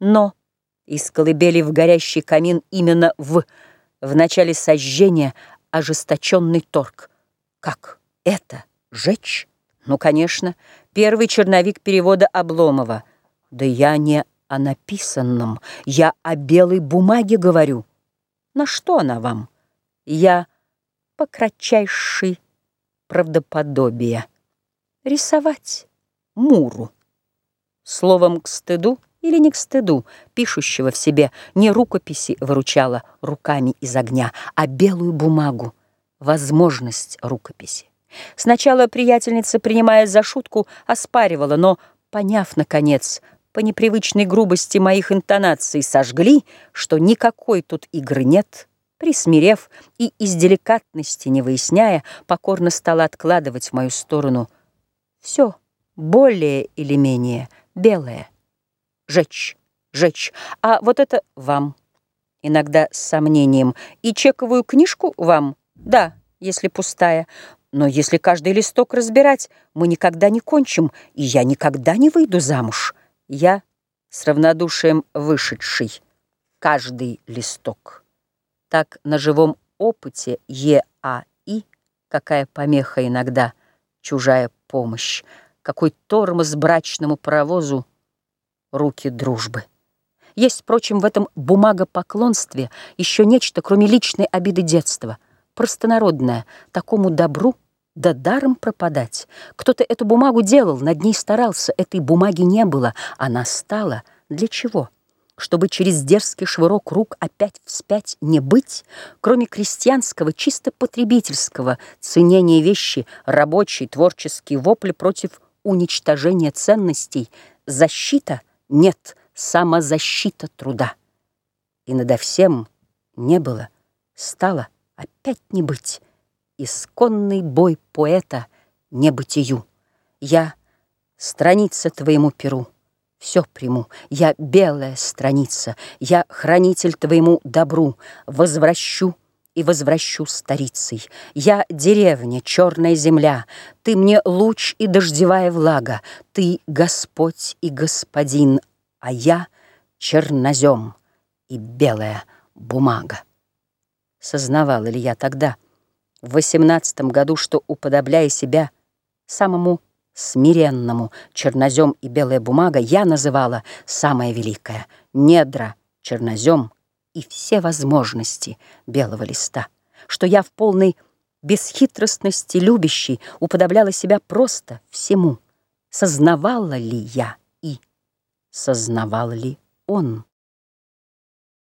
Но из колыбели в горящий камин именно в, в начале сожжения ожесточенный торг. Как это? Жечь? Ну, конечно, первый черновик перевода Обломова. Да я не о написанном, я о белой бумаге говорю. На что она вам? Я по кратчайшей правдоподобия. Рисовать муру. Словом, к стыду или не к стыду, пишущего в себе не рукописи выручала руками из огня, а белую бумагу, возможность рукописи. Сначала приятельница, принимая за шутку, оспаривала, но, поняв, наконец, по непривычной грубости моих интонаций сожгли, что никакой тут игры нет, присмирев и из деликатности не выясняя, покорно стала откладывать в мою сторону все более или менее белое жечь, жечь. А вот это вам. Иногда с сомнением. И чековую книжку вам? Да, если пустая. Но если каждый листок разбирать, мы никогда не кончим, и я никогда не выйду замуж. Я с равнодушием вышедший. Каждый листок. Так на живом опыте ЕАИ, какая помеха иногда, чужая помощь, какой тормоз брачному паровозу, руки дружбы. Есть, впрочем, в этом бумагопоклонстве еще нечто, кроме личной обиды детства, простонародное, такому добру да даром пропадать. Кто-то эту бумагу делал, над ней старался, этой бумаги не было, она стала. Для чего? Чтобы через дерзкий швырок рук опять вспять не быть, кроме крестьянского, чисто потребительского ценения вещи, рабочий, творческий вопль против уничтожения ценностей, защита — нет самозащита труда. И надо всем не было, стало опять не быть. Исконный бой поэта небытию. Я страница твоему перу, все приму. Я белая страница, я хранитель твоему добру, возвращу и возвращу старицей. Я деревня, черная земля, Ты мне луч и дождевая влага, Ты Господь и Господин, а я чернозем и белая бумага. Сознавала ли я тогда, в восемнадцатом году, что, уподобляя себя самому смиренному чернозем и белая бумага, я называла самое великое — недра, чернозем и все возможности белого листа, что я в полной бесхитростности любящей уподобляла себя просто всему. Сознавала ли я и сознавал ли он?